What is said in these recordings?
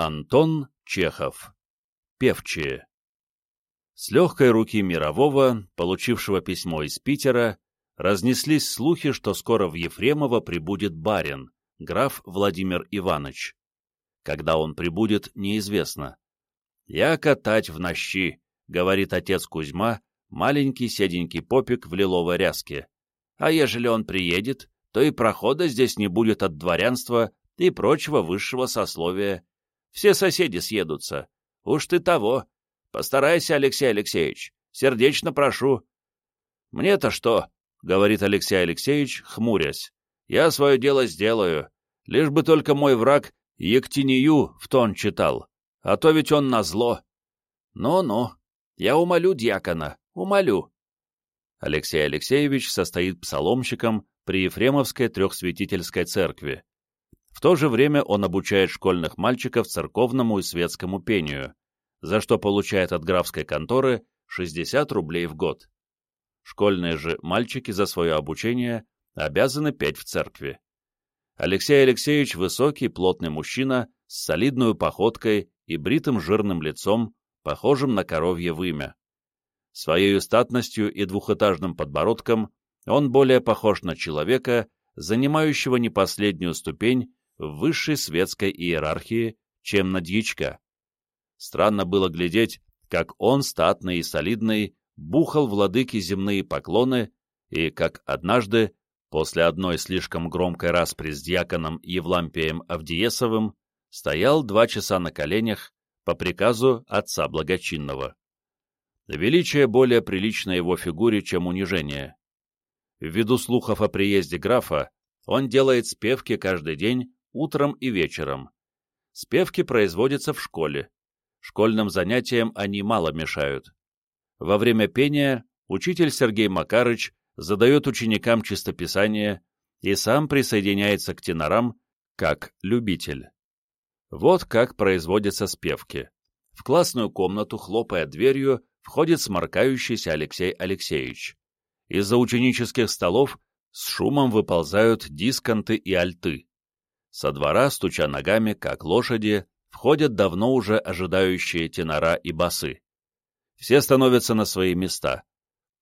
Антон Чехов. Певчие. С легкой руки Мирового, получившего письмо из Питера, разнеслись слухи, что скоро в Ефремово прибудет барин, граф Владимир Иванович. Когда он прибудет, неизвестно. «Я катать в нощи», — говорит отец Кузьма, маленький седенький попик в лиловой ряске. «А ежели он приедет, то и прохода здесь не будет от дворянства и прочего высшего сословия, все соседи съедутся. Уж ты того. Постарайся, Алексей Алексеевич. Сердечно прошу. Мне-то что? — говорит Алексей Алексеевич, хмурясь. Я свое дело сделаю. Лишь бы только мой враг Ектинию в тон читал. А то ведь он назло. Ну-ну, я умолю дьякона, умолю. Алексей Алексеевич состоит псаломщиком при Ефремовской трехсвятительской церкви. В то же время он обучает школьных мальчиков церковному и светскому пению, за что получает от графской конторы 60 рублей в год. Школьные же мальчики за свое обучение обязаны петь в церкви. Алексей Алексеевич высокий, плотный мужчина с солидной походкой и бритым жирным лицом, похожим на коровье вымя. Своей статностью и двухэтажным подбородком он более похож на человека, занимающего не последнюю ступень в высшей светской иерархии, чем на дьячка. Странно было глядеть, как он, статный и солидный, бухал владыке земные поклоны и как однажды, после одной слишком громкой распри с дьяконом Евлампием Авдиесовым, стоял два часа на коленях по приказу отца благочинного. Величие более прилично его фигуре, чем унижение. Ввиду слухов о приезде графа, он делает спевки каждый день утром и вечером. Спевки производятся в школе. Школьным занятиям они мало мешают. Во время пения учитель Сергей Макарыч задает ученикам чистописание и сам присоединяется к тенорам как любитель. Вот как производятся спевки. В классную комнату, хлопая дверью, входит сморкающийся Алексей Алексеевич. Из-за ученических столов с шумом выползают дисконты и альты. Со двора, стуча ногами, как лошади, входят давно уже ожидающие тенора и басы. Все становятся на свои места.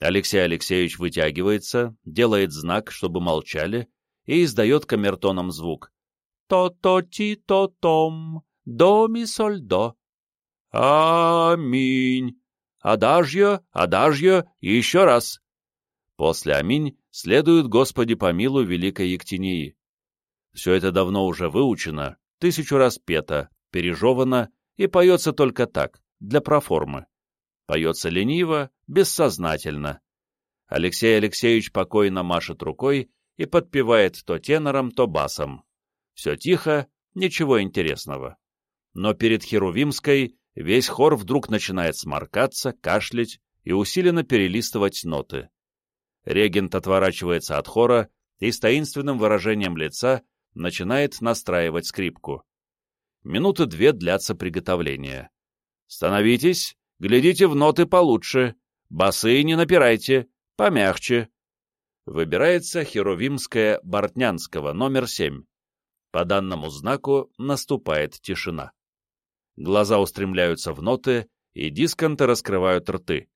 Алексей Алексеевич вытягивается, делает знак, чтобы молчали, и издает камертоном звук. «То-то-ти-то-том, до-ми-соль-до». «Аминь! Адажье, адажье, еще раз!» После «Аминь» следует «Господи помилуй великой Ектинии». Все это давно уже выучено, тысячу раз пето, пережевано и поется только так, для проформы. Поется лениво, бессознательно. Алексей Алексеевич покойно машет рукой и подпевает то тенором, то басом. Все тихо, ничего интересного. Но перед Херувимской весь хор вдруг начинает сморкаться, кашлять и усиленно перелистывать ноты. Регент отворачивается от хора и с таинственным выражением лица начинает настраивать скрипку. Минуты две длятся приготовления. «Становитесь, глядите в ноты получше, басы не напирайте, помягче». Выбирается Херувимская Бортнянского, номер семь. По данному знаку наступает тишина. Глаза устремляются в ноты, и дисконты раскрывают рты.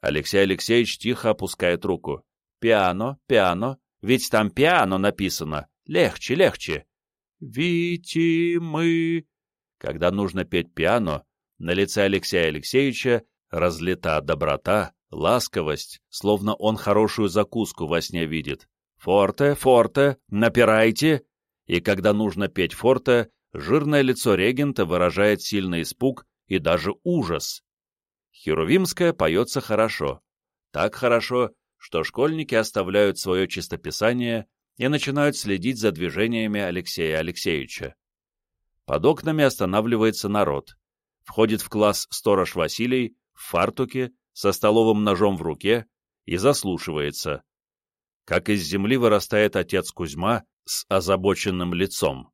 Алексей Алексеевич тихо опускает руку. «Пиано, пиано, ведь там пиано написано. Легче, легче. Вити мы. Когда нужно петь пиано, на лице Алексея Алексеевича разлита доброта, ласковость, словно он хорошую закуску во сне видит. Форте, форте, напирайте. И когда нужно петь форте, жирное лицо регента выражает сильный испуг и даже ужас. Херувимская поется хорошо. Так хорошо, что школьники оставляют свое чистописание и начинают следить за движениями Алексея Алексеевича. Под окнами останавливается народ. Входит в класс сторож Василий в фартуке, со столовым ножом в руке и заслушивается. Как из земли вырастает отец Кузьма с озабоченным лицом.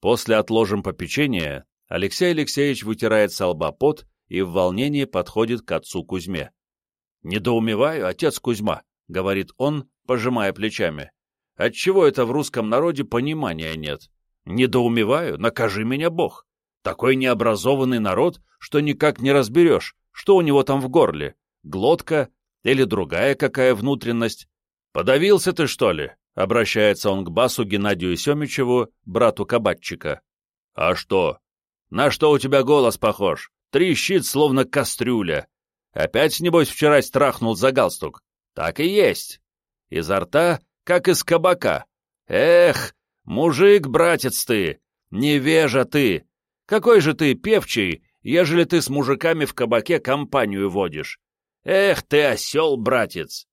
После отложим попечения Алексей Алексеевич вытирает со лба пот и в волнении подходит к отцу Кузьме. «Недоумеваю, отец Кузьма», — говорит он, пожимая плечами. Отчего это в русском народе понимания нет? Недоумеваю, накажи меня Бог. Такой необразованный народ, что никак не разберешь, что у него там в горле, глотка или другая какая внутренность. Подавился ты, что ли? Обращается он к басу Геннадию Семичеву, брату кабатчика. А что? На что у тебя голос похож? Трещит, словно кастрюля. Опять, небось, вчера страхнул за галстук. Так и есть. Изо рта, как из кабака. Эх, мужик, братец ты, невежа ты. Какой же ты певчий, ежели ты с мужиками в кабаке компанию водишь. Эх ты, осел, братец.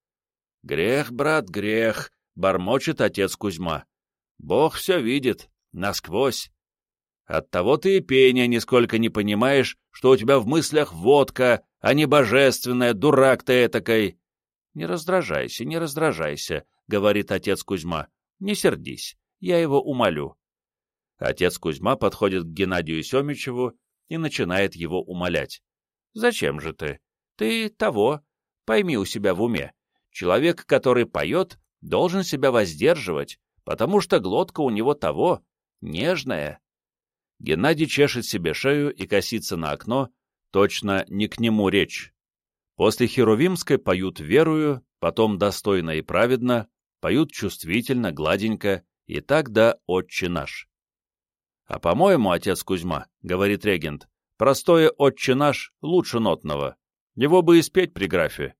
Грех, брат, грех, бормочет отец Кузьма. Бог все видит, насквозь. Оттого ты и пения нисколько не понимаешь, что у тебя в мыслях водка, а не божественная, дурак ты этакой. Не раздражайся, не раздражайся, — говорит отец Кузьма. Не сердись, я его умолю. Отец Кузьма подходит к Геннадию Семичеву и начинает его умолять. Зачем же ты? Ты того. Пойми у себя в уме. Человек, который поет, должен себя воздерживать, потому что глотка у него того, нежная. Геннадий чешет себе шею и косится на окно, точно не к нему речь. После Херувимской поют верую, потом достойно и праведно, поют чувствительно, гладенько, и так да «Отче наш». «А по-моему, отец Кузьма, — говорит регент, — простое «Отче наш» лучше нотного. Его бы и спеть при графе».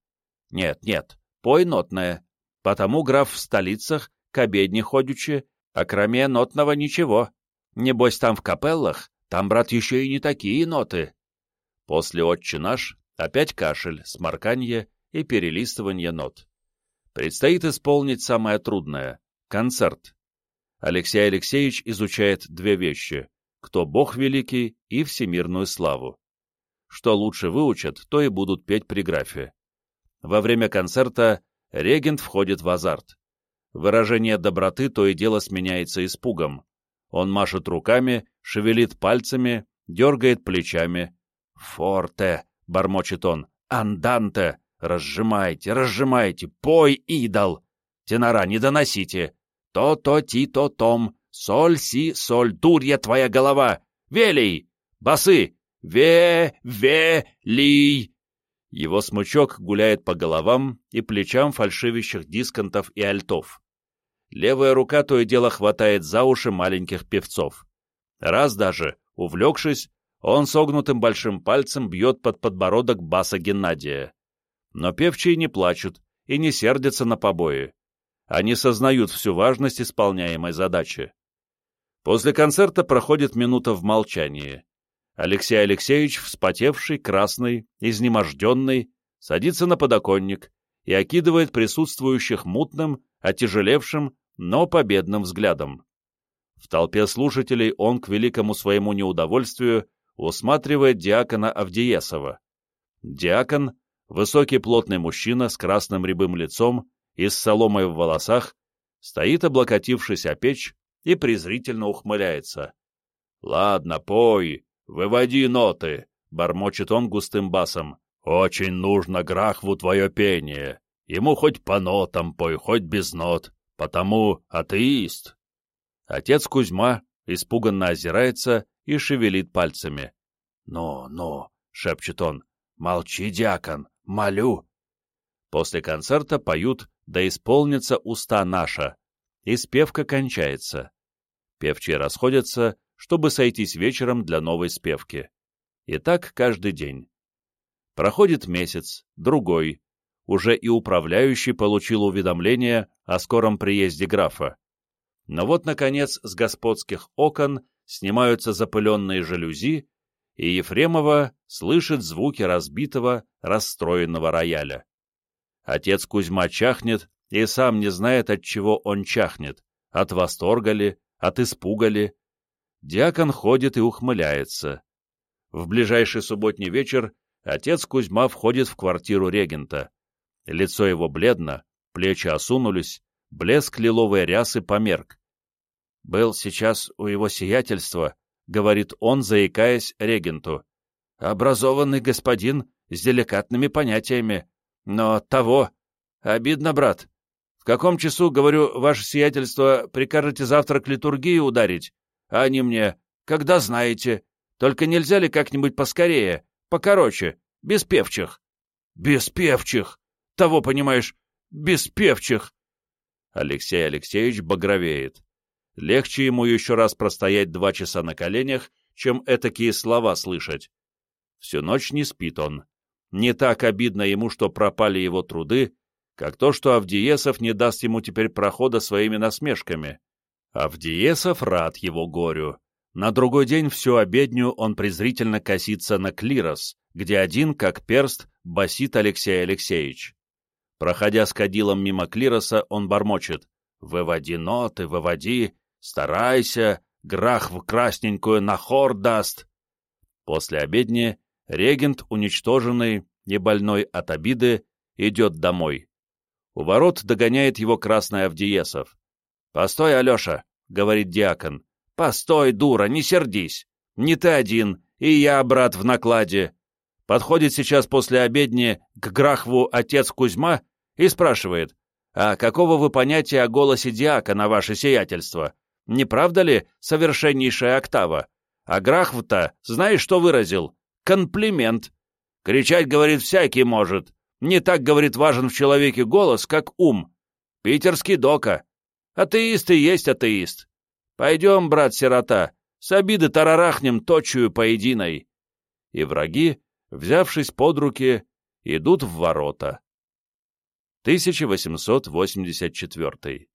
«Нет, нет, пой нотное, потому граф в столицах, к обедне ходячи, а кроме нотного ничего. Небось, там в капеллах, там, брат, еще и не такие ноты. После «Отче наш» опять кашель, сморканье и перелистывание нот. Предстоит исполнить самое трудное — концерт. Алексей Алексеевич изучает две вещи — кто Бог великий и всемирную славу. Что лучше выучат, то и будут петь при графе. Во время концерта регент входит в азарт. Выражение доброты то и дело сменяется испугом. Он машет руками, шевелит пальцами, дергает плечами. «Форте!» — бормочет он. «Анданте! Разжимайте, разжимайте! Пой, идол! Тенора, не доносите! То-то-ти-то-том! Соль-си, соль, дурья твоя голова! Велий! Басы! Ве-ве-ли!» Его смычок гуляет по головам и плечам фальшивящих дисконтов и альтов. Левая рука то и дело хватает за уши маленьких певцов. Раз даже, увлекшись, он согнутым большим пальцем бьет под подбородок баса Геннадия. Но певчие не плачут и не сердятся на побои. Они сознают всю важность исполняемой задачи. После концерта проходит минута в молчании. Алексей Алексеевич, вспотевший, красный, изнеможденный, садится на подоконник и окидывает присутствующих мутным, отяжелевшим, но победным взглядом. В толпе слушателей он, к великому своему неудовольствию, усматривает диакона Авдиесова. Диакон — высокий плотный мужчина с красным рябым лицом и с соломой в волосах, стоит, облокотившись о печь, и презрительно ухмыляется. — Ладно, пой, выводи ноты, — бормочет он густым басом. — Очень нужно Грахву твое пение. Ему хоть по нотам пой, хоть без нот потому атеист. Отец Кузьма испуганно озирается и шевелит пальцами. «Ну, ну», — шепчет он, — «молчи, дьякон, молю». После концерта поют «Да исполнится уста наша», и спевка кончается. Певчие расходятся, чтобы сойтись вечером для новой спевки. И так каждый день. Проходит месяц, другой, уже и управляющий получил уведомление о скором приезде графа. Но вот, наконец, с господских окон снимаются запыленные жалюзи, и Ефремова слышит звуки разбитого, расстроенного рояля. Отец Кузьма чахнет и сам не знает, от чего он чахнет, от восторга ли, от испуга ли. Диакон ходит и ухмыляется. В ближайший субботний вечер отец Кузьма входит в квартиру регента. Лицо его бледно, плечи осунулись, блеск лиловой рясы померк. «Был сейчас у его сиятельства», — говорит он, заикаясь регенту. «Образованный господин с деликатными понятиями. Но того... Обидно, брат. В каком часу, говорю, ваше сиятельство, прикажете завтра к литургии ударить? А они мне, когда знаете, Только нельзя ли как-нибудь поскорее, покороче, без певчих?» «Без певчих! Того, понимаешь, без певчих!» Алексей Алексеевич багровеет. Легче ему еще раз простоять два часа на коленях, чем этакие слова слышать. Всю ночь не спит он. Не так обидно ему, что пропали его труды, как то, что Авдиесов не даст ему теперь прохода своими насмешками. Авдиесов рад его горю. На другой день всю обедню он презрительно косится на клирос, где один, как перст, басит Алексей Алексеевич. Проходя с кадилом мимо клироса, он бормочет «Выводи ноты, выводи, старайся, грах в красненькую на хор даст». После обедни регент, уничтоженный и больной от обиды, идет домой. У ворот догоняет его красный Авдиесов. «Постой, Алеша!» — говорит диакон. «Постой, дура, не сердись! Не ты один, и я, брат, в накладе!» Подходит сейчас после обедни к Грахву отец Кузьма и спрашивает, «А какого вы понятия о голосе диакона, ваше сиятельство? Не правда ли совершеннейшая октава? А Грахв-то, знаешь, что выразил? Комплимент. Кричать, говорит, всякий может. Не так, говорит, важен в человеке голос, как ум. Питерский дока. Атеист и есть атеист. Пойдем, брат-сирота, с обиды тарарахнем точую поединой. И враги, взявшись под руки, идут в ворота. 1884